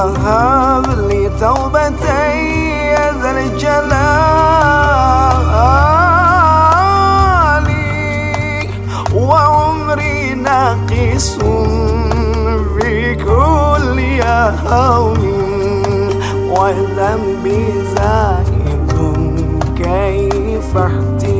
فهب لي توبتي يا ذا الجلال. وعمري ناقص في كل يوم وذنبي زائد كيف احتمالي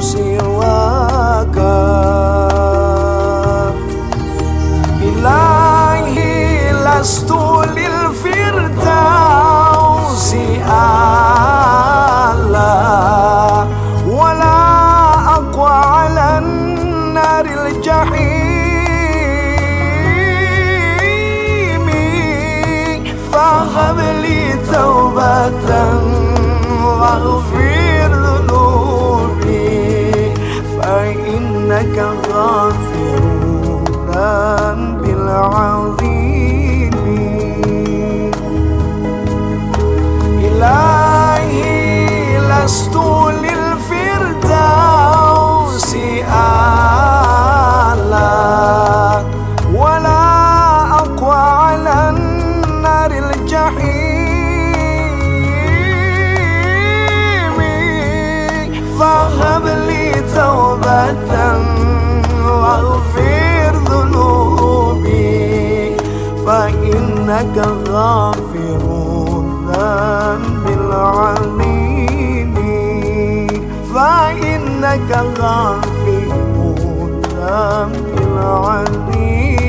سواك إلهي لست للفردوس أعلى ولا أقوى على النار الجحيم فهب فإنك غافر الذنب العظيم إلهي لست للفردوس أعلى ولا أقوى على النار الجحيم. فهب لي توبة واغفر ذنوبي فإنك غافر الذنب العظيم. فإنك غافر الذنب العظيم.